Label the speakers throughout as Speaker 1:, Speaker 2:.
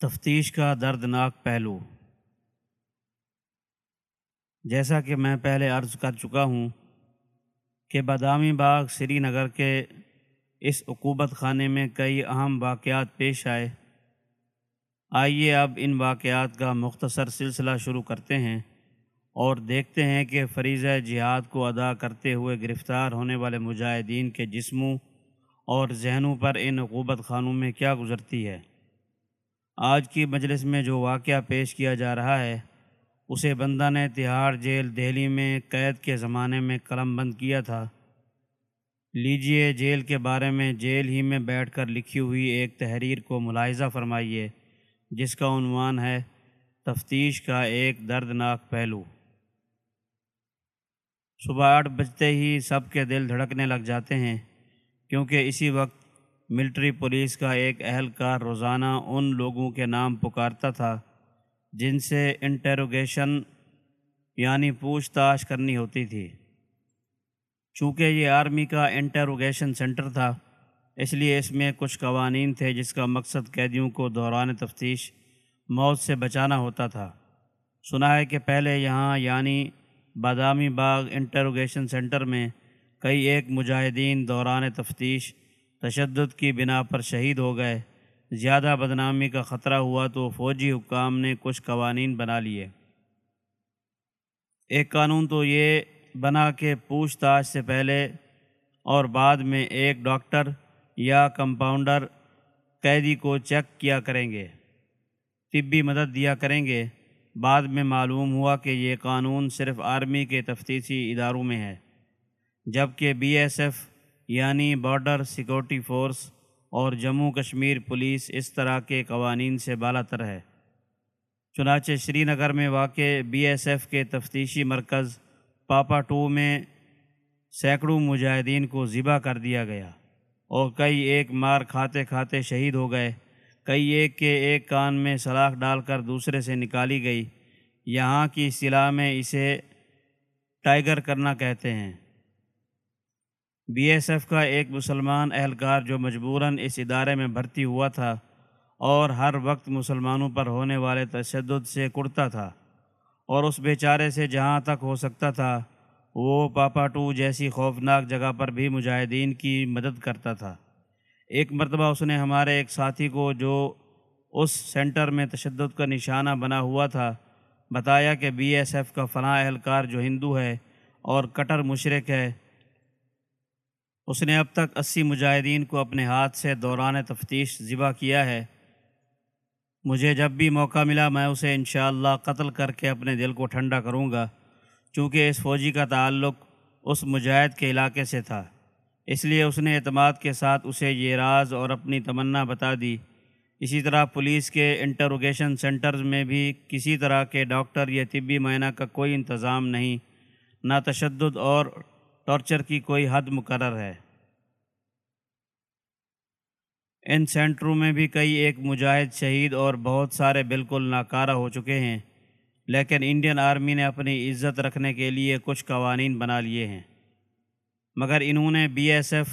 Speaker 1: تفتیش کا دردناک پہلو۔ جیسا کہ میں پہلے عرض کر چکا ہوں کہ بادامی باغ سری نگر کے اس عقوبت خانے میں کئی اہم واقعات پیش آئے۔ آئیے اب ان واقعات کا مختصر سلسلہ شروع کرتے ہیں اور دیکھتے ہیں کہ فریضہ جہاد کو ادا کرتے ہوئے گرفتار ہونے والے مجاہدین کے جسموں اور ذہنوں پر ان عقوبت خانوں میں کیا گزرتی ہے۔ آج کی مجلس میں جو واقعہ پیش کیا جا رہا ہے، اسے بندہ نے تہاڑ جیل دہلی میں قید کے زمانے میں قلم بند کیا تھا۔ لیجیے جیل کے بارے میں جیل ہی میں بیٹھ کر لکھی ہوئی ایک تحریر کو ملاحظہ فرمائیے، جس کا عنوان ہے، تفتیش کا ایک دردناک پہلو۔ صبح آٹھ بجتے ہی سب کے دل دھڑکنے لگ جاتے ہیں، کیونکہ اسی وقت ملٹری پولیس کا ایک اہلکار روزانہ ان لوگوں کے نام پکارتا تھا جن سے انٹیروگیشن یعنی پوچھ تاچھ کرنی ہوتی تھی۔ چونکہ یہ آرمی کا انٹیروگیشن سینٹر تھا، اس لیے اس میں کچھ قوانین تھے جس کا مقصد قیدیوں کو دوران تفتیش، موت سے بچانا ہوتا تھا۔ سنا ہے کہ پہلے یہاں یعنی بادامی باغ انٹروگیشن سینٹر میں کئی ایک مجاہدین دوران تفتیش تشدد کی بنا پر شہید ہو گئے۔ زیادہ بدنامی کا خطرہ ہوا تو فوجی حکام نے کچھ قوانین بنا لیے۔ ایک قانون تو یہ بنا کہ پوچھ تاچھ سے پہلے اور بعد میں ایک ڈاکٹر یا کمپاؤنڈر قیدی کو چیک کیا کریں گے، طبی مدد دیا کریں گے۔ بعد میں معلوم ہوا کہ یہ قانون صرف آرمی کے تفتیشی اداروں میں ہے، جبکہ بی ایس ایف یعنی بارڈر سیکورٹی فورس اور جموں کشمیر پولیس اس طرح کے قوانین سے بالا تر ہے۔ چنانچہ شری نگر میں واقع بی ایس ایف کے تفتیشی مرکز پاپا ٹو میں سینکڑوں مجاہدین کو ذبح کر دیا گیا اور کئی ایک مار کھاتے کھاتے شہید ہو گئے۔ کئی ایک کے ایک کان میں سلاخ ڈال کر دوسرے سے نکالی گئی۔ یہاں کی اصطلاح میں اسے ٹائیگر کرنا کہتے ہیں۔ بی ایس ایف کا ایک مسلمان اہلکار جو مجبوراً اس ادارے میں بھرتی ہوا تھا اور ہر وقت مسلمانوں پر ہونے والے تشدد سے کڑتا تھا اور اس بیچارے سے جہاں تک ہو سکتا تھا، وہ پاپا ٹو جیسی خوفناک جگہ پر بھی مجاہدین کی مدد کرتا تھا۔ ایک مرتبہ اس نے ہمارے ایک ساتھی کو جو اس سینٹر میں تشدد کا نشانہ بنا ہوا تھا، بتایا کہ بی ایس ایف کا فلاں اہلکار جو ہندو ہے اور کٹر مشرق ہے اس نے اب تک اسی مجاہدین کو اپنے ہاتھ سے دوران تفتیش ذبح کیا ہے۔ مجھے جب بھی موقع ملا میں اسے انشاءاللہ قتل کر کے اپنے دل کو ٹھنڈا کروں گا، چونکہ اس فوجی کا تعلق اس مجاہد کے علاقے سے تھا۔ اس لیے اس نے اعتماد کے ساتھ اسے یہ راز اور اپنی تمنا بتا دی۔ اسی طرح پولیس کے انٹروگیشن سینٹرز میں بھی کسی طرح کے ڈاکٹر یا طبی معائنہ کا کوئی انتظام نہیں، نہ تشدد اور ٹارچر کی کوئی حد مقرر ہے۔ ان سینٹروں میں بھی کئی ایک مجاہد شہید اور بہت سارے بالکل ناکارہ ہو چکے ہیں، لیکن انڈین آرمی نے اپنی عزت رکھنے کے لیے کچھ قوانین بنا لیے ہیں۔ مگر انہوں نے بی ایس ایف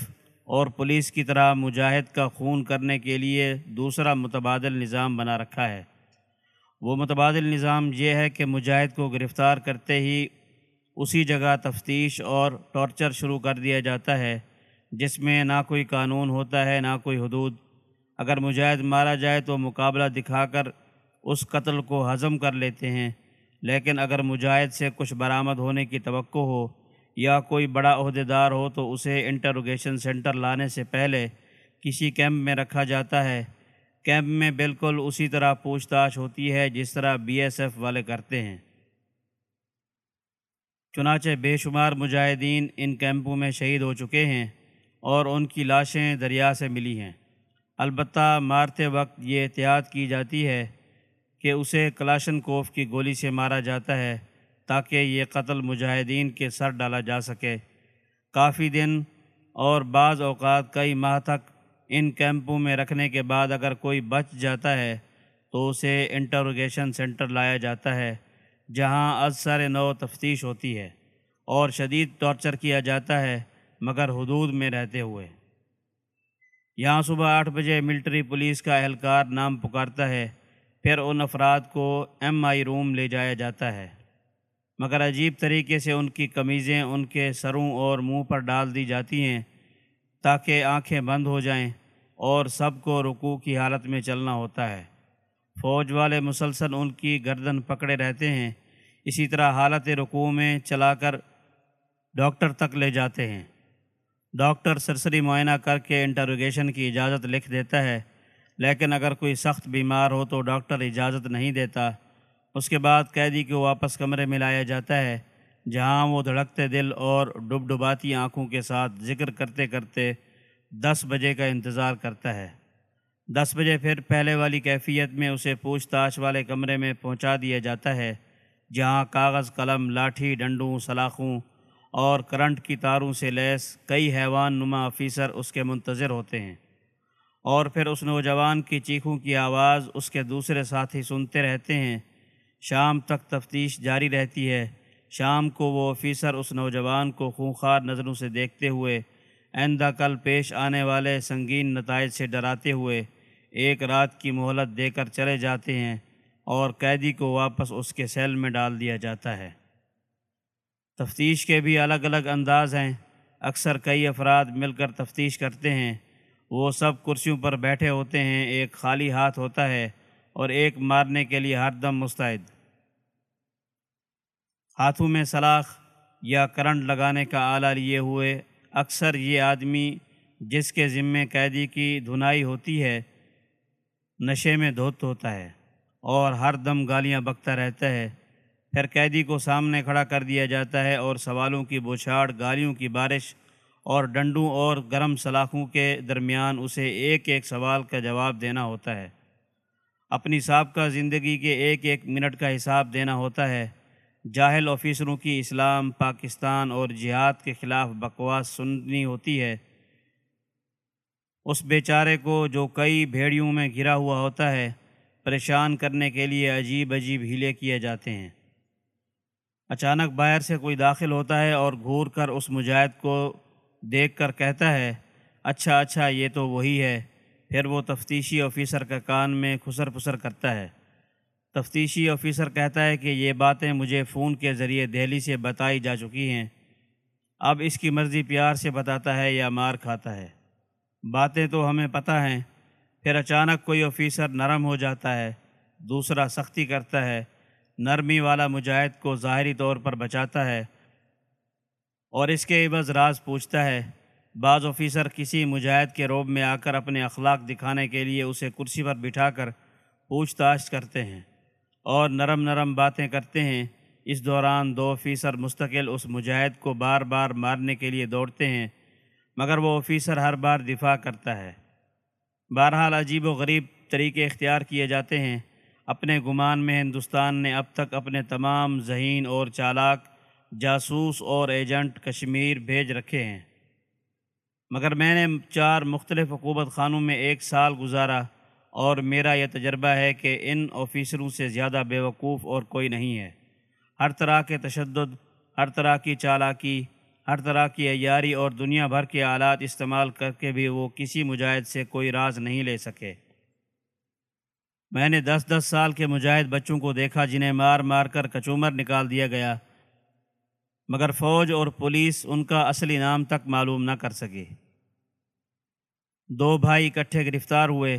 Speaker 1: اور پولیس کی طرح مجاہد کا خون کرنے کے لیے دوسرا متبادل نظام بنا رکھا ہے۔ وہ متبادل نظام یہ ہے کہ مجاہد کو گرفتار کرتے ہی اسی جگہ تفتیش اور ٹارچر شروع کر دیا جاتا ہے، جس میں نہ کوئی قانون ہوتا ہے، نہ کوئی حدود۔ اگر مجاہد مارا جائے تو مقابلہ دکھا کر اس قتل کو ہضم کر لیتے ہیں۔ لیکن اگر مجاہد سے کچھ برآمد ہونے کی توقع ہو یا کوئی بڑا عہدیدار ہو تو اسے انٹروگیشن سینٹر لانے سے پہلے کسی کیمپ میں رکھا جاتا ہے۔ کیمپ میں بالکل اسی طرح پوچھ تاچھ ہوتی ہے جس طرح بی ایس ایف والے کرتے ہیں۔ چنانچہ بے شمار مجاہدین ان کیمپوں میں شہید ہو چکے ہیں اور ان کی لاشیں دریا سے ملی ہیں۔ البتہ مارتے وقت یہ احتیاط کی جاتی ہے کہ اسے کلاشن کوف کی گولی سے مارا جاتا ہے تاکہ یہ قتل مجاہدین کے سر ڈالا جا سکے۔ کافی دن اور بعض اوقات کئی ماہ تک ان کیمپوں میں رکھنے کے بعد اگر کوئی بچ جاتا ہے تو اسے انٹروگیشن سینٹر لایا جاتا ہے۔ جہاں ازسر نو تفتیش ہوتی ہے اور شدید ٹارچر کیا جاتا ہے مگر حدود میں رہتے ہوئے۔ یہاں صبح آٹھ بجے ملٹری پولیس کا اہلکار نام پکارتا ہے، پھر ان افراد کو ایم آئی روم لے جایا جاتا ہے۔ مگر عجیب طریقے سے ان کی قمیضیں ان کے سروں اور منہ پر ڈال دی جاتی ہیں تاکہ آنکھیں بند ہو جائیں اور سب کو رکوع کی حالت میں چلنا ہوتا ہے۔ فوج والے مسلسل ان کی گردن پکڑے رہتے ہیں۔ اسی طرح حالت رکوع میں چلا کر ڈاکٹر تک لے جاتے ہیں۔ ڈاکٹر سرسری معائنہ کر کے انٹروگیشن کی اجازت لکھ دیتا ہے۔ لیکن اگر کوئی سخت بیمار ہو تو ڈاکٹر اجازت نہیں دیتا۔ اس کے بعد قیدی کو واپس کمرے میں لایا جاتا ہے، جہاں وہ دھڑکتے دل اور ڈب ڈباتی آنکھوں کے ساتھ ذکر کرتے کرتے دس بجے کا انتظار کرتا ہے۔ دس بجے پھر پہلے والی کیفیت میں اسے پوچھ تاچھ والے کمرے میں پہنچا دیا جاتا ہے، جہاں کاغذ، قلم، لاٹھی، ڈنڈوں، سلاخوں اور کرنٹ کی تاروں سے لیس کئی حیوان نما آفیسر اس کے منتظر ہوتے ہیں۔ اور پھر اس نوجوان کی چیخوں کی آواز اس کے دوسرے ساتھی سنتے رہتے ہیں۔ شام تک تفتیش جاری رہتی ہے۔ شام کو وہ آفیسر اس نوجوان کو خونخوار نظروں سے دیکھتے ہوئے، آئندہ کل پیش آنے والے سنگین نتائج سے ڈراتے ہوئے ایک رات کی مہلت دے کر چلے جاتے ہیں اور قیدی کو واپس اس کے سیل میں ڈال دیا جاتا ہے۔ تفتیش کے بھی الگ الگ انداز ہیں۔ اکثر کئی افراد مل کر تفتیش کرتے ہیں۔ وہ سب کرسیوں پر بیٹھے ہوتے ہیں۔ ایک خالی ہاتھ ہوتا ہے اور ایک مارنے کے لیے ہر دم مستعد۔ ہاتھوں میں سلاخ یا کرنٹ لگانے کا آلہ لیے ہوئے اکثر یہ آدمی جس کے ذمے قیدی کی دھنائی ہوتی ہے نشے میں دھوت ہوتا ہے اور ہر دم گالیاں بکتا رہتا ہے۔ پھر قیدی کو سامنے کھڑا کر دیا جاتا ہے اور سوالوں کی بوچھاڑ، گالیوں کی بارش اور ڈنڈوں اور گرم سلاخوں کے درمیان اسے ایک ایک سوال کا جواب دینا ہوتا ہے۔ اپنی سابقہ زندگی کے ایک ایک منٹ کا حساب دینا ہوتا ہے۔ جاہل آفیسروں کی اسلام، پاکستان اور جہاد کے خلاف بکواس سننی ہوتی ہے۔ اس بیچارے کو جو کئی بھیڑیوں میں گھرا ہوا ہوتا ہے، پریشان کرنے کے لیے عجیب عجیب ہیلے کیے جاتے ہیں۔ اچانک باہر سے کوئی داخل ہوتا ہے اور گھور کر اس مجاہد کو دیکھ کر کہتا ہے اچھا اچھا یہ تو وہی ہے۔ پھر وہ تفتیشی آفیسر کا کان میں خسر پسر کرتا ہے۔ تفتیشی آفیسر کہتا ہے کہ یہ باتیں مجھے فون کے ذریعے دہلی سے بتائی جا چکی ہیں۔ اب اس کی مرضی پیار سے بتاتا ہے یا مار کھاتا ہے۔ باتیں تو ہمیں پتہ ہیں۔ پھر اچانک کوئی آفیسر نرم ہو جاتا ہے، دوسرا سختی کرتا ہے، نرمی والا مجاہد کو ظاہری طور پر بچاتا ہے۔ اور اس کے عوض راز پوچھتا ہے، بعض آفیسر کسی مجاہد کے روب میں آ کر اپنے اخلاق دکھانے کے لیے اسے کرسی پر بٹھا کر پوچھ تاچھ کرتے ہیں۔ اور نرم نرم باتیں کرتے ہیں۔ اس دوران دو آفیسر مستقل اس مجاہد کو بار بار مارنے کے لیے دوڑتے ہیں۔ مگر وہ آفیسر ہر بار دفاع کرتا ہے۔ بہرحال عجیب و غریب طریقے اختیار کیے جاتے ہیں۔ اپنے گمان میں ہندوستان نے اب تک اپنے تمام ذہین اور چالاک جاسوس اور ایجنٹ کشمیر بھیج رکھے ہیں۔ مگر میں نے چار مختلف حکومت خانوں میں ایک سال گزارا اور میرا یہ تجربہ ہے کہ ان آفیسروں سے زیادہ بیوقوف اور کوئی نہیں ہے۔ ہر طرح کے تشدد، ہر طرح کی چالاکی ہر طرح کی عیاری اور دنیا بھر کے آلات استعمال کر کے بھی وہ کسی مجاہد سے کوئی راز نہیں لے سکے۔ میں نے دس دس سال کے مجاہد بچوں کو دیکھا جنہیں مار مار کر کچومر نکال دیا گیا، مگر فوج اور پولیس ان کا اصلی نام تک معلوم نہ کر سکے۔ دو بھائی اکٹھے گرفتار ہوئے،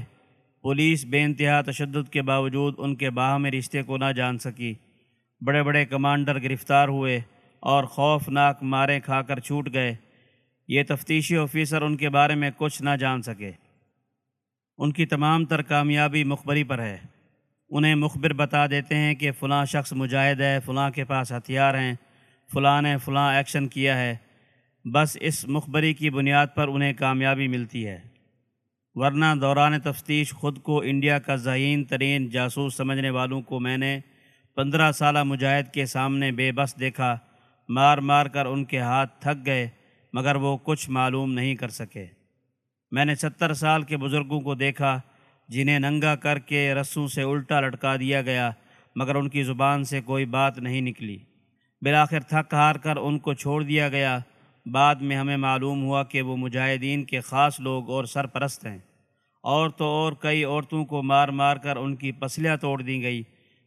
Speaker 1: پولیس بے انتہا تشدد کے باوجود ان کے باہمی رشتے کو نہ جان سکی۔ بڑے بڑے کمانڈر گرفتار ہوئے۔ اور خوفناک مارے کھا کر چھوٹ گئے۔ یہ تفتیشی آفیسر ان کے بارے میں کچھ نہ جان سکے۔ ان کی تمام تر کامیابی مخبری پر ہے۔ انہیں مخبر بتا دیتے ہیں کہ فلاں شخص مجاہد ہے، فلاں کے پاس ہتھیار ہیں، فلاں نے فلاں ایکشن کیا ہے۔ بس اس مخبری کی بنیاد پر انہیں کامیابی ملتی ہے۔ ورنہ دوران تفتیش خود کو انڈیا کا ذہین ترین جاسوس سمجھنے والوں کو میں نے پندرہ سالہ مجاہد کے سامنے بے بس دیکھا۔ مار مار کر ان کے ہاتھ تھک گئے، مگر وہ کچھ معلوم نہیں کر سکے۔ میں نے ستر سال کے بزرگوں کو دیکھا، جنہیں ننگا کر کے رسوں سے الٹا لٹکا دیا گیا، مگر ان کی زبان سے کوئی بات نہیں نکلی۔ بلاخر تھک ہار کر ان کو چھوڑ دیا گیا۔ بعد میں ہمیں معلوم ہوا کہ وہ مجاہدین کے خاص لوگ اور سرپرست ہیں۔ اور تو اور کئی عورتوں کو مار مار کر ان کی پسلیاں توڑ دی گئی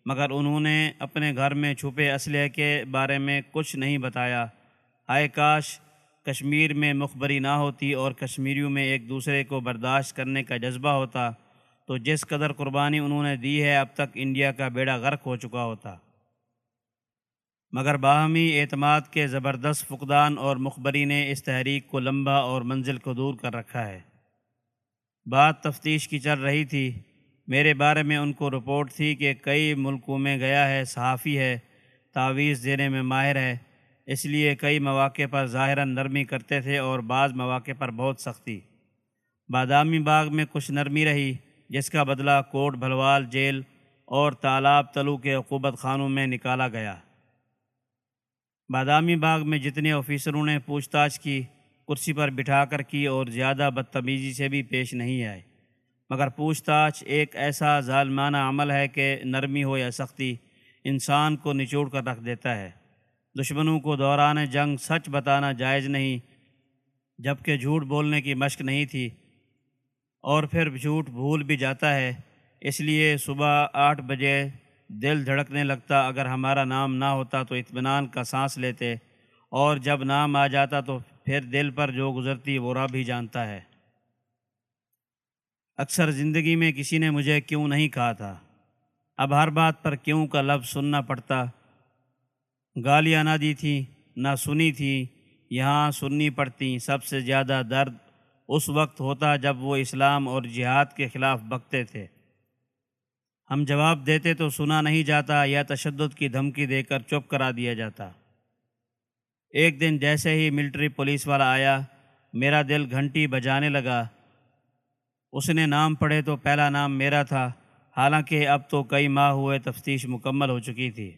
Speaker 1: مگر انہوں نے اپنے گھر میں چھپے اسلحے کے بارے میں کچھ نہیں بتایا۔ ہائے کاش، کشمیر میں مخبری نہ ہوتی اور کشمیریوں میں ایک دوسرے کو برداشت کرنے کا جذبہ ہوتا، تو جس قدر قربانی انہوں نے دی ہے، اب تک انڈیا کا بیڑا غرق ہو چکا ہوتا۔ مگر باہمی اعتماد کے زبردست فقدان اور مخبری نے اس تحریک کو لمبا اور منزل کو دور کر رکھا ہے۔ بات تفتیش کی چل رہی تھی۔ میرے بارے میں ان کو رپورٹ تھی کہ کئی ملکوں میں گیا ہے، صحافی ہے، تعویذ دینے میں ماہر ہے، اس لیے کئی مواقع پر ظاہراً نرمی کرتے تھے اور بعض مواقع پر بہت سختی۔ بادامی باغ میں کچھ نرمی رہی، جس کا بدلہ کوٹ، بھلوال، جیل اور تالاب تلو کے عقوبت خانوں میں نکالا گیا۔ بادامی باغ میں جتنے آفیسروں نے پوچھ تاچھ کی، کرسی پر بٹھا کر کی اور زیادہ بدتمیزی سے بھی پیش نہیں آئے۔ مگر پوچھ تاچھ ایک ایسا ظالمانہ عمل ہے کہ نرمی ہو یا سختی، انسان کو نچوڑ کر رکھ دیتا ہے۔ دشمنوں کو دوران جنگ سچ بتانا جائز نہیں جبکہ جھوٹ بولنے کی مشق نہیں تھی۔ اور پھر جھوٹ بھول بھی جاتا ہے، اس لیے صبح آٹھ بجے دل دھڑکنے لگتا، اگر ہمارا نام نہ ہوتا تو اطمینان کا سانس لیتے، اور جب نام آ جاتا تو پھر دل پر جو گزرتی وہ رب ہی جانتا ہے۔ اکثر زندگی میں کسی نے مجھے کیوں نہیں کہا تھا؟ اب ہر بات پر کیوں کا لفظ سننا پڑتا؟ گالیاں نہ دی تھیں نہ سنی تھیں یہاں سننی پڑتی۔ سب سے زیادہ درد اس وقت ہوتا جب وہ اسلام اور جہاد کے خلاف بکتے تھے۔ ہم جواب دیتے تو سنا نہیں جاتا یا تشدد کی دھمکی دے کر چپ کرا دیا جاتا۔ ایک دن جیسے ہی ملٹری پولیس والا آیا، میرا دل گھنٹی بجانے لگا۔ اس نے نام پڑھے تو پہلا نام میرا تھا، حالانکہ اب تو کئی ماہ ہوئے تفتیش مکمل ہو چکی تھی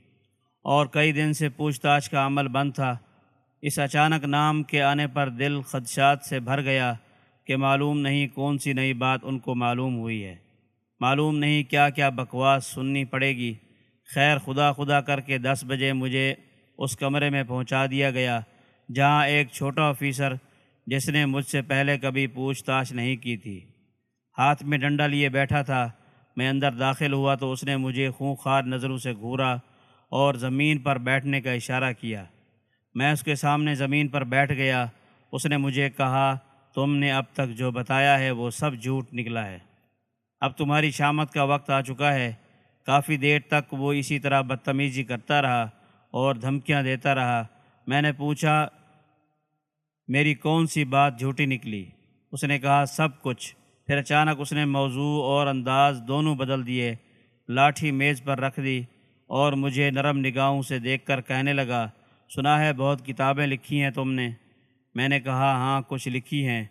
Speaker 1: اور کئی دن سے پوچھ تاچھ کا عمل بند تھا۔ اس اچانک نام کے آنے پر دل خدشات سے بھر گیا کہ معلوم نہیں کون سی نئی بات ان کو معلوم ہوئی ہے۔ معلوم نہیں کیا کیا بکواس سننی پڑے گی۔ خیر خدا خدا کر کے دس بجے مجھے اس کمرے میں پہنچا دیا گیا، جہاں ایک چھوٹا آفیسر جس نے مجھ سے پہلے کبھی پوچھ تاچھ نہیں کی تھی۔ ہاتھ میں ڈنڈا لیے بیٹھا تھا۔ میں اندر داخل ہوا تو اس نے مجھے خونخوار نظروں سے گھورا اور زمین پر بیٹھنے کا اشارہ کیا۔ میں اس کے سامنے زمین پر بیٹھ گیا۔ اس نے مجھے کہا، تم نے اب تک جو بتایا ہے وہ سب جھوٹ نکلا ہے۔ اب تمہاری شامت کا وقت آ چکا ہے۔ کافی دیر تک وہ اسی طرح بدتمیزی کرتا رہا اور دھمکیاں دیتا رہا۔ میں نے پوچھا، میری کون سی بات جھوٹی نکلی؟ اس نے کہا، سب کچھ۔ پھر اچانک اس نے موضوع اور انداز دونوں بدل دیے، لاٹھی میز پر رکھ دی اور مجھے نرم نگاہوں سے دیکھ کر کہنے لگا، سنا ہے بہت کتابیں لکھی ہیں تم نے میں نے کہا ہاں کچھ لکھی ہیں۔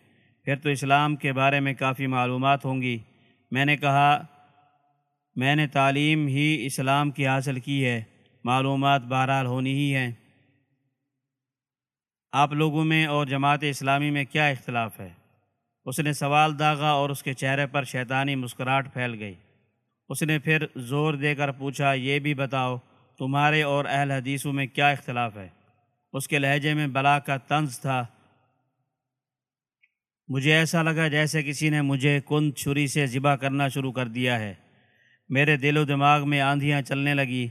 Speaker 1: پھر تو اسلام کے بارے میں کافی معلومات ہوں گی میں نے کہا، میں نے تعلیم ہی اسلام کی حاصل کی ہے۔ معلومات بہرحال ہونی ہی ہیں۔ آپ لوگوں میں اور جماعت اسلامی میں کیا اختلاف ہے؟ اس نے سوال داغا اور اس کے چہرے پر شیطانی مسکراہٹ پھیل گئی۔ اس نے پھر زور دے کر پوچھا، یہ بھی بتاؤ، تمہارے اور اہل حدیثوں میں کیا اختلاف ہے؟ اس کے لہجے میں بلا کا طنز تھا۔ مجھے ایسا لگا جیسے کسی نے مجھے کن چھری سے ذبح کرنا شروع کر دیا ہے۔ میرے دل و دماغ میں آندھیاں چلنے لگی۔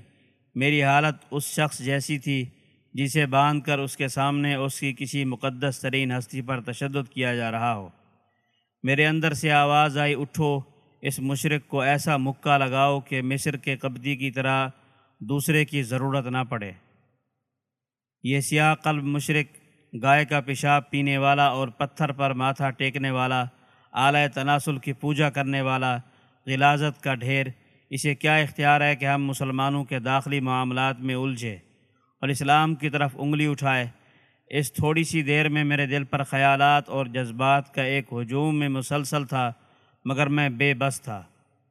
Speaker 1: میری حالت اس شخص جیسی تھی جسے باندھ کر اس کے سامنے اس کی کسی مقدس ترین ہستی پر تشدد کیا جا رہا ہو۔ میرے اندر سے آواز آئی، اٹھو، اس مشرق کو ایسا مکہ لگاؤ کہ مصر کے قبضی کی طرح دوسرے کی ضرورت نہ پڑے۔ یہ سیاہ قلب مشرق، گائے کا پیشاب پینے والا اور پتھر پر ماتھا ٹیکنے والا اعلی تناسل کی پوجا کرنے والا، غلازت کا ڈھیر، اسے کیا اختیار ہے کہ ہم مسلمانوں کے داخلی معاملات میں الجھے اور اسلام کی طرف انگلی اٹھائے۔ اس تھوڑی سی دیر میں میرے دل پر خیالات اور جذبات کا ایک ہجوم میں مسلسل تھا، مگر میں بے بس تھا۔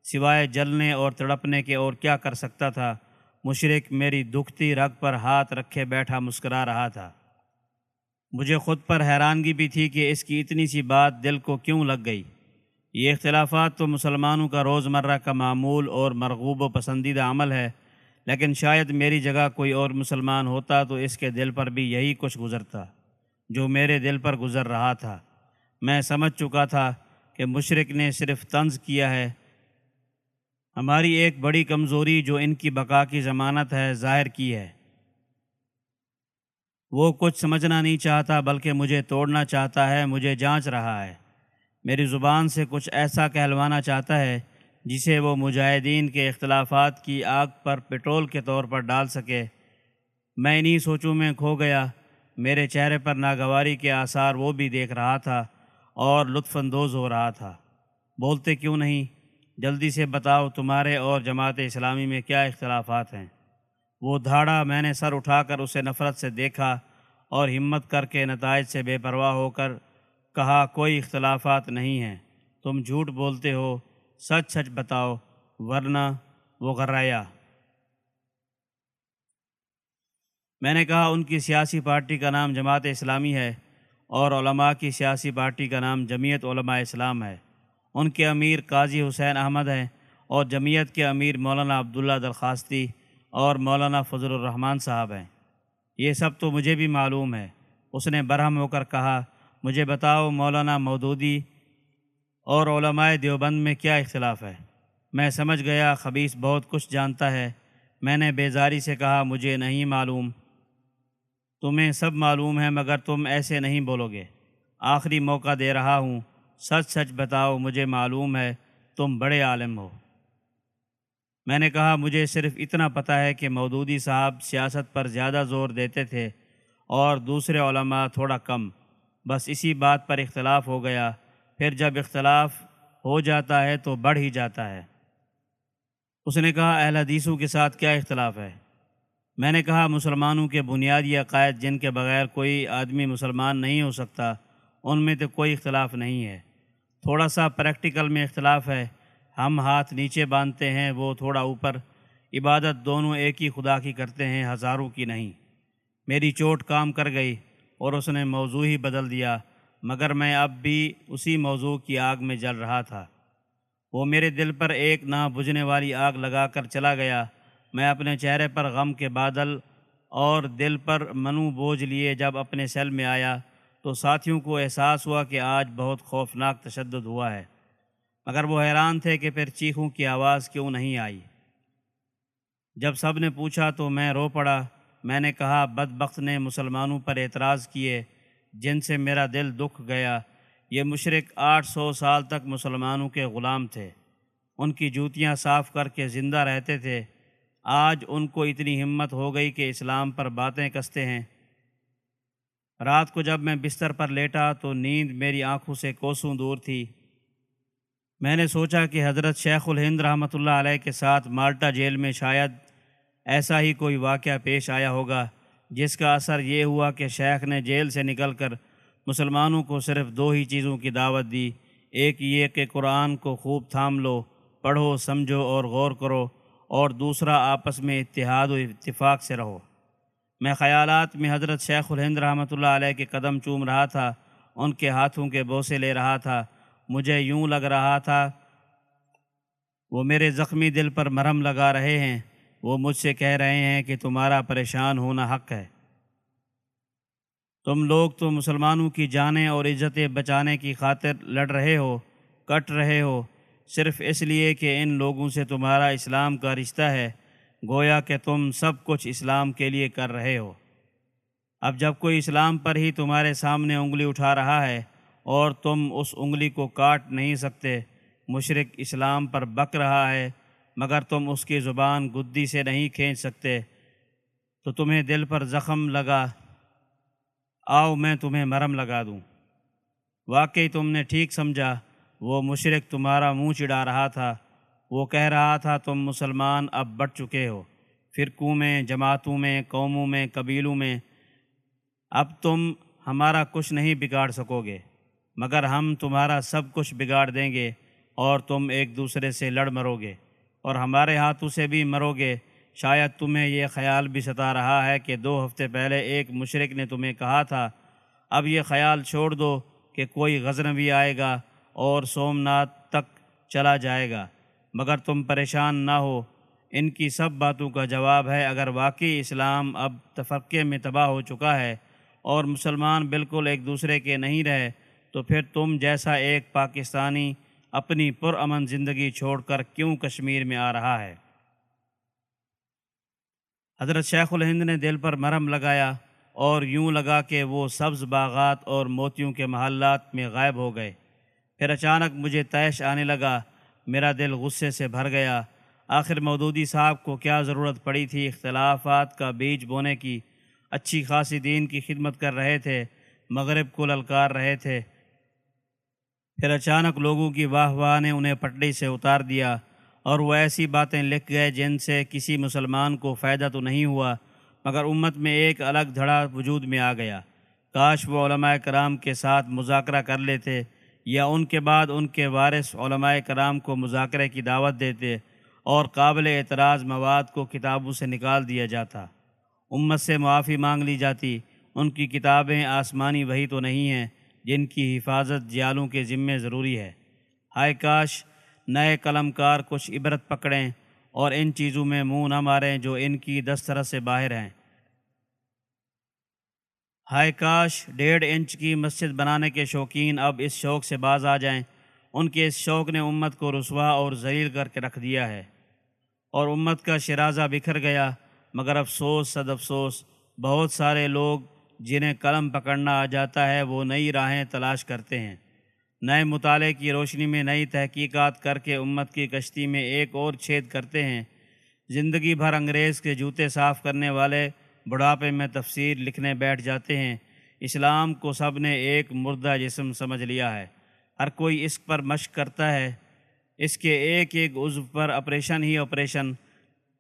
Speaker 1: سوائے جلنے اور تڑپنے کے اور کیا کر سکتا تھا، مشرق میری دکھتی رگ پر ہاتھ رکھے بیٹھا مسکرا رہا تھا۔ مجھے خود پر حیرانگی بھی تھی کہ اس کی اتنی سی بات دل کو کیوں لگ گئی۔ یہ اختلافات تو مسلمانوں کا روز مرہ کا معمول اور مرغوب و پسندیدہ عمل ہے لیکن شاید میری جگہ کوئی اور مسلمان ہوتا تو اس کے دل پر بھی یہی کچھ گزرتا، جو میرے دل پر گزر رہا تھا۔ میں سمجھ چکا تھا کہ مشرق نے صرف طنز کیا ہے۔ ہماری ایک بڑی کمزوری جو ان کی بقا کی ضمانت ہے، ظاہر کی ہے۔ وہ کچھ سمجھنا نہیں چاہتا، بلکہ مجھے توڑنا چاہتا ہے، مجھے جانچ رہا ہے۔ میری زبان سے کچھ ایسا کہلوانا چاہتا ہے جسے وہ مجاہدین کے اختلافات کی آگ پر پٹرول کے طور پر ڈال سکے۔ میں انہیں سوچوں میں کھو گیا۔ میرے چہرے پر ناگواری کے آثار وہ بھی دیکھ رہا تھا اور لطف اندوز ہو رہا تھا۔ بولتے کیوں نہیں؟ جلدی سے بتاؤ تمہارے اور جماعت اسلامی میں کیا اختلافات ہیں؟ وہ دھاڑا میں نے سر اٹھا کر اسے نفرت سے دیکھا اور ہمت کر کے نتائج سے بے پرواہ ہو کر کہا، کوئی اختلافات نہیں ہیں۔ تم جھوٹ بولتے ہو۔ سچ سچ بتاؤ، ورنہ وہ غرایا میں نے کہا، ان کی سیاسی پارٹی کا نام جماعت اسلامی ہے اور علماء کی سیاسی پارٹی کا نام جمعیت علماء اسلام ہے۔ ان کے امیر قاضی حسین احمد ہیں اور جمعیت کے امیر مولانا عبداللہ درخواستی اور مولانا فضل الرحمن صاحب ہیں۔ یہ سب تو مجھے بھی معلوم ہے۔ اس نے برہم ہو کر کہا، مجھے بتاؤ، مولانا مودودی اور علماء دیوبند میں کیا اختلاف ہے؟ میں سمجھ گیا خبیص بہت کچھ جانتا ہے۔ میں نے بیزاری سے کہا، مجھے نہیں معلوم۔ تمہیں سب معلوم ہے، مگر تم ایسے نہیں بولو گے۔ آخری موقع دے رہا ہوں۔ سچ سچ بتاؤ، مجھے معلوم ہے تم بڑے عالم ہو۔ میں نے کہا، مجھے صرف اتنا پتہ ہے کہ مودودی صاحب سیاست پر زیادہ زور دیتے تھے اور دوسرے علماء تھوڑا کم۔ بس اسی بات پر اختلاف ہو گیا۔ پھر جب اختلاف ہو جاتا ہے تو بڑھ ہی جاتا ہے۔ اس نے کہا، اہل حدیثوں کے ساتھ کیا اختلاف ہے؟ میں نے کہا، مسلمانوں کے بنیادی عقائد جن کے بغیر کوئی آدمی مسلمان نہیں ہو سکتا، ان میں تو کوئی اختلاف نہیں ہے۔ تھوڑا سا پریکٹیکل میں اختلاف ہے۔ ہم ہاتھ نیچے باندھتے ہیں، وہ تھوڑا اوپر۔ عبادت دونوں ایک ہی خدا کی کرتے ہیں، ہزاروں کی نہیں۔ میری چوٹ کام کر گئی اور اس نے موضوع ہی بدل دیا۔ مگر میں اب بھی اسی موضوع کی آگ میں جل رہا تھا۔ وہ میرے دل پر ایک نہ بجھنے والی آگ لگا کر چلا گیا۔ میں اپنے چہرے پر غم کے بادل اور دل پر منو بوجھ لیے جب اپنے سیل میں آیا تو ساتھیوں کو احساس ہوا کہ آج بہت خوفناک تشدد ہوا ہے۔ مگر وہ حیران تھے کہ پھر چیخوں کی آواز کیوں نہیں آئی۔ جب سب نے پوچھا تو میں رو پڑا۔ میں نے کہا، بدبخت نے مسلمانوں پر اعتراض کیے۔ جن سے میرا دل دکھ گیا، یہ مشرق آٹھ سو سال تک مسلمانوں کے غلام تھے۔ ان کی جوتیاں صاف کر کے زندہ رہتے تھے۔ آج ان کو اتنی ہمت ہو گئی کہ اسلام پر باتیں کستے ہیں۔ رات کو جب میں بستر پر لیٹا تو نیند میری آنکھوں سے کوسوں دور تھی۔ میں نے سوچا کہ حضرت شیخ الہند رحمۃ اللہ علیہ کے ساتھ مالٹا جیل میں شاید ایسا ہی کوئی واقعہ پیش آیا ہوگا۔ جس کا اثر یہ ہوا کہ شیخ نے جیل سے نکل کر مسلمانوں کو صرف دو ہی چیزوں کی دعوت دی، ایک یہ کہ قرآن کو خوب تھام لو، پڑھو، سمجھو اور غور کرو، اور دوسرا آپس میں اتحاد و اتفاق سے رہو۔ میں خیالات میں حضرت شیخ الہند رحمۃ اللہ علیہ کے قدم چوم رہا تھا، ان کے ہاتھوں کے بوسے لے رہا تھا۔ مجھے یوں لگ رہا تھا، وہ میرے زخمی دل پر مرہم لگا رہے ہیں۔ وہ مجھ سے کہہ رہے ہیں کہ تمہارا پریشان ہونا حق ہے۔ تم لوگ تو مسلمانوں کی جانیں اور عزتیں بچانے کی خاطر لڑ رہے ہو، کٹ رہے ہو، صرف اس لیے کہ ان لوگوں سے تمہارا اسلام کا رشتہ ہے، گویا کہ تم سب کچھ اسلام کے لیے کر رہے ہو۔ اب جب کوئی اسلام پر ہی تمہارے سامنے انگلی اٹھا رہا ہے اور تم اس انگلی کو کاٹ نہیں سکتے، مشرق اسلام پر بک رہا ہے مگر تم اس کی زبان گدی سے نہیں کھینچ سکتے، تو تمہیں دل پر زخم لگا۔ آؤ میں تمہیں مرم لگا دوں۔ واقعی تم نے ٹھیک سمجھا، وہ مشرق تمہارا منہ چڑھا رہا تھا۔ وہ کہہ رہا تھا، تم مسلمان اب بٹ چکے ہو۔ فرقوں میں، جماعتوں میں، قوموں میں، قبیلوں میں۔ اب تم ہمارا کچھ نہیں بگاڑ سکو گے، مگر ہم تمہارا سب کچھ بگاڑ دیں گے اور تم ایک دوسرے سے لڑ مرو گے۔ اور ہمارے ہاتھوں سے بھی مرو گے۔ شاید تمہیں یہ خیال بھی ستا رہا ہے کہ دو ہفتے پہلے ایک مشرق نے تمہیں کہا تھا، اب یہ خیال چھوڑ دو کہ کوئی غزنوی آئے گا اور سومناتھ تک چلا جائے گا۔ مگر تم پریشان نہ ہو۔ ان کی سب باتوں کا جواب ہے، اگر واقعی اسلام اب تفقے میں تباہ ہو چکا ہے اور مسلمان بالکل ایک دوسرے کے نہیں رہے، تو پھر تم جیسا ایک پاکستانی اپنی پرامن زندگی چھوڑ کر کیوں کشمیر میں آ رہا ہے؟ حضرت شیخ الہند نے دل پر مرم لگایا اور یوں لگا کہ وہ سبز باغات اور موتیوں کے محلات میں غائب ہو گئے۔ پھر اچانک مجھے تیش آنے لگا، میرا دل غصے سے بھر گیا۔ آخر مودودی صاحب کو کیا ضرورت پڑی تھی اختلافات کا بیج بونے کی؟ اچھی خاصی دین کی خدمت کر رہے تھے، مغرب کو للکار رہے تھے۔ پھر اچانک لوگوں کی واہ واہ نے انہیں پٹڑی سے اتار دیا اور وہ ایسی باتیں لکھ گئے جن سے کسی مسلمان کو فائدہ تو نہیں ہوا، مگر امت میں ایک الگ دھڑا وجود میں آ گیا۔ کاش وہ علماء کرام کے ساتھ مذاکرہ کر لیتے یا ان کے بعد ان کے وارث علماء کرام کو مذاکرے کی دعوت دیتے اور قابل اعتراض مواد کو کتابوں سے نکال دیا جاتا۔ امت سے معافی مانگ لی جاتی، ان کی کتابیں آسمانی وہی تو نہیں ہیں۔ جن کی حفاظت جیالوں کے ذمے ضروری ہے۔ ہائے کاش نئے قلم کار کچھ عبرت پکڑیں اور ان چیزوں میں منہ نہ ماریں جو ان کی دسترس سے باہر ہیں۔ ہائے کاش ڈیڑھ انچ کی مسجد بنانے کے شوقین اب اس شوق سے باز آ جائیں۔ ان کے اس شوق نے امت کو رسوا اور ذلیل کر کے رکھ دیا ہے۔ اور امت کا شرازہ بکھر گیا، مگر افسوس صد افسوس، بہت سارے لوگ جنہیں قلم پکڑنا آ جاتا ہے، وہ نئی راہیں تلاش کرتے ہیں۔ نئے مطالعے کی روشنی میں نئی تحقیقات کر کے امت کی کشتی میں ایک اور چھید کرتے ہیں۔ زندگی بھر انگریز کے جوتے صاف کرنے والے بڑھاپے میں تفسیر لکھنے بیٹھ جاتے ہیں۔ اسلام کو سب نے ایک مردہ جسم سمجھ لیا ہے۔ ہر کوئی اس پر مشق کرتا ہے۔ اس کے ایک ایک عضو پر آپریشن ہی آپریشن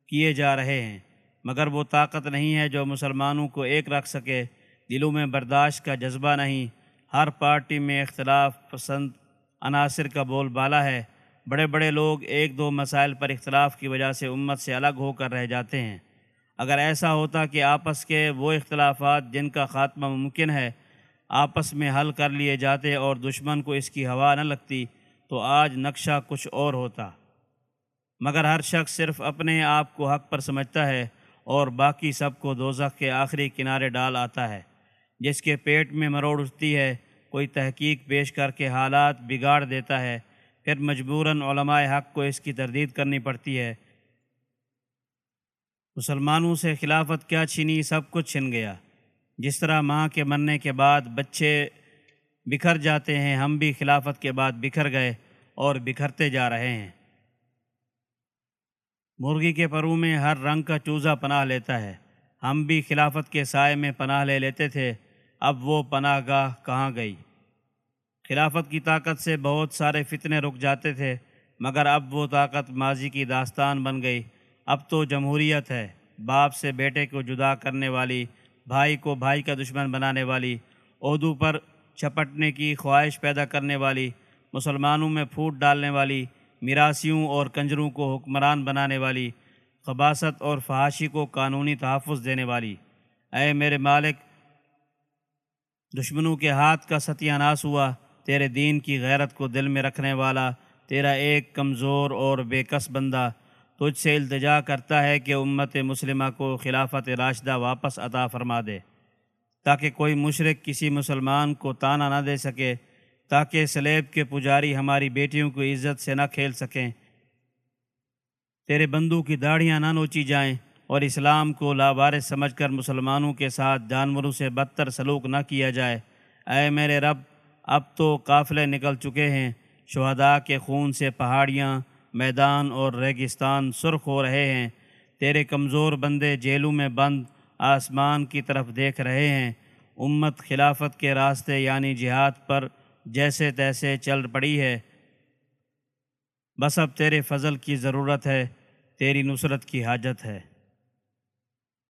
Speaker 1: کیے جا رہے ہیں۔ مگر وہ طاقت نہیں ہے جو مسلمانوں کو ایک رکھ سکے۔ دلوں میں برداشت کا جذبہ نہیں، ہر پارٹی میں اختلاف پسند عناصر کا بول بالا ہے۔ بڑے بڑے لوگ ایک دو مسائل پر اختلاف کی وجہ سے امت سے الگ ہو کر رہ جاتے ہیں۔ اگر ایسا ہوتا کہ آپس کے وہ اختلافات جن کا خاتمہ ممکن ہے، آپس میں حل کر لیے جاتے اور دشمن کو اس کی ہوا نہ لگتی، تو آج نقشہ کچھ اور ہوتا۔ مگر ہر شخص صرف اپنے آپ کو حق پر سمجھتا ہے اور باقی سب کو دوزخ کے آخری کنارے ڈال آتا ہے۔ جس کے پیٹ میں مروڑ اٹھتی ہے، کوئی تحقیق پیش کر کے حالات بگاڑ دیتا ہے۔ پھر مجبوراً علماء حق کو اس کی تردید کرنی پڑتی ہے۔ مسلمانوں سے خلافت کیا چھینی، سب کچھ چھن گیا۔ جس طرح ماں کے مرنے کے بعد بچے بکھر جاتے ہیں، ہم بھی خلافت کے بعد بکھر گئے اور بکھرتے جا رہے ہیں۔ مرغی کے پرو میں ہر رنگ کا چوزہ پناہ لیتا ہے۔ ہم بھی خلافت کے سائے میں پناہ لے لیتے تھے۔ اب وہ پناہ گاہ کہاں گئی؟ خلافت کی طاقت سے بہت سارے فتنے رک جاتے تھے، مگر اب وہ طاقت ماضی کی داستان بن گئی۔ اب تو جمہوریت ہے، باپ سے بیٹے کو جدا کرنے والی، بھائی کو بھائی کا دشمن بنانے والی، عہدوں پر چھپٹنے کی خواہش پیدا کرنے والی، مسلمانوں میں پھوٹ ڈالنے والی، میراثیوں اور کنجروں کو حکمران بنانے والی خباصت اور فحاشی کو قانونی تحفظ دینے والی۔ اے میرے مالک دشمنوں کے ہاتھ کا ستیہ ناس ہوا، تیرے دین کی غیرت کو دل میں رکھنے والا، تیرا ایک کمزور اور بے کس بندہ۔ تجھ سے التجا کرتا ہے کہ امت مسلمہ کو خلافت راشدہ واپس عطا فرما دے، تاکہ کوئی مشرق کسی مسلمان کو تانا نہ دے سکے، تاکہ سلیب کے پجاری ہماری بیٹیوں کو عزت سے نہ کھیل سکیں۔ تیرے بندوں کی داڑھیاں نہ نوچی جائیں۔ اور اسلام کو لاوارث سمجھ کر مسلمانوں کے ساتھ جانوروں سے بدتر سلوک نہ کیا جائے۔ اے میرے رب، اب تو قافلے نکل چکے ہیں۔ شہداء کے خون سے پہاڑیاں، میدان اور ریگستان سرخ ہو رہے ہیں۔ تیرے کمزور بندے جیلوں میں بند آسمان کی طرف دیکھ رہے ہیں۔ امت خلافت کے راستے یعنی جہاد پر جیسے تیسے چل پڑی ہے۔ بس اب تیرے فضل کی ضرورت ہے، تیری نصرت کی حاجت ہے۔